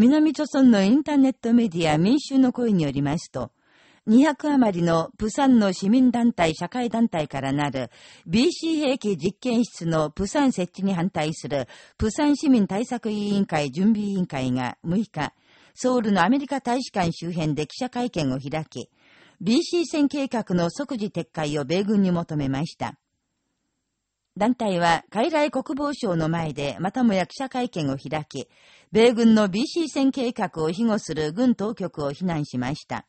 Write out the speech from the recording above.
南朝村のインターネットメディア民衆の声によりますと、200余りのプサンの市民団体社会団体からなる BC 兵器実験室のプサン設置に反対するプサン市民対策委員会準備委員会が6日、ソウルのアメリカ大使館周辺で記者会見を開き、BC 戦計画の即時撤回を米軍に求めました。団体は、海外国防省の前でまたもや記者会見を開き、米軍の BC 戦計画を庇護する軍当局を非難しました。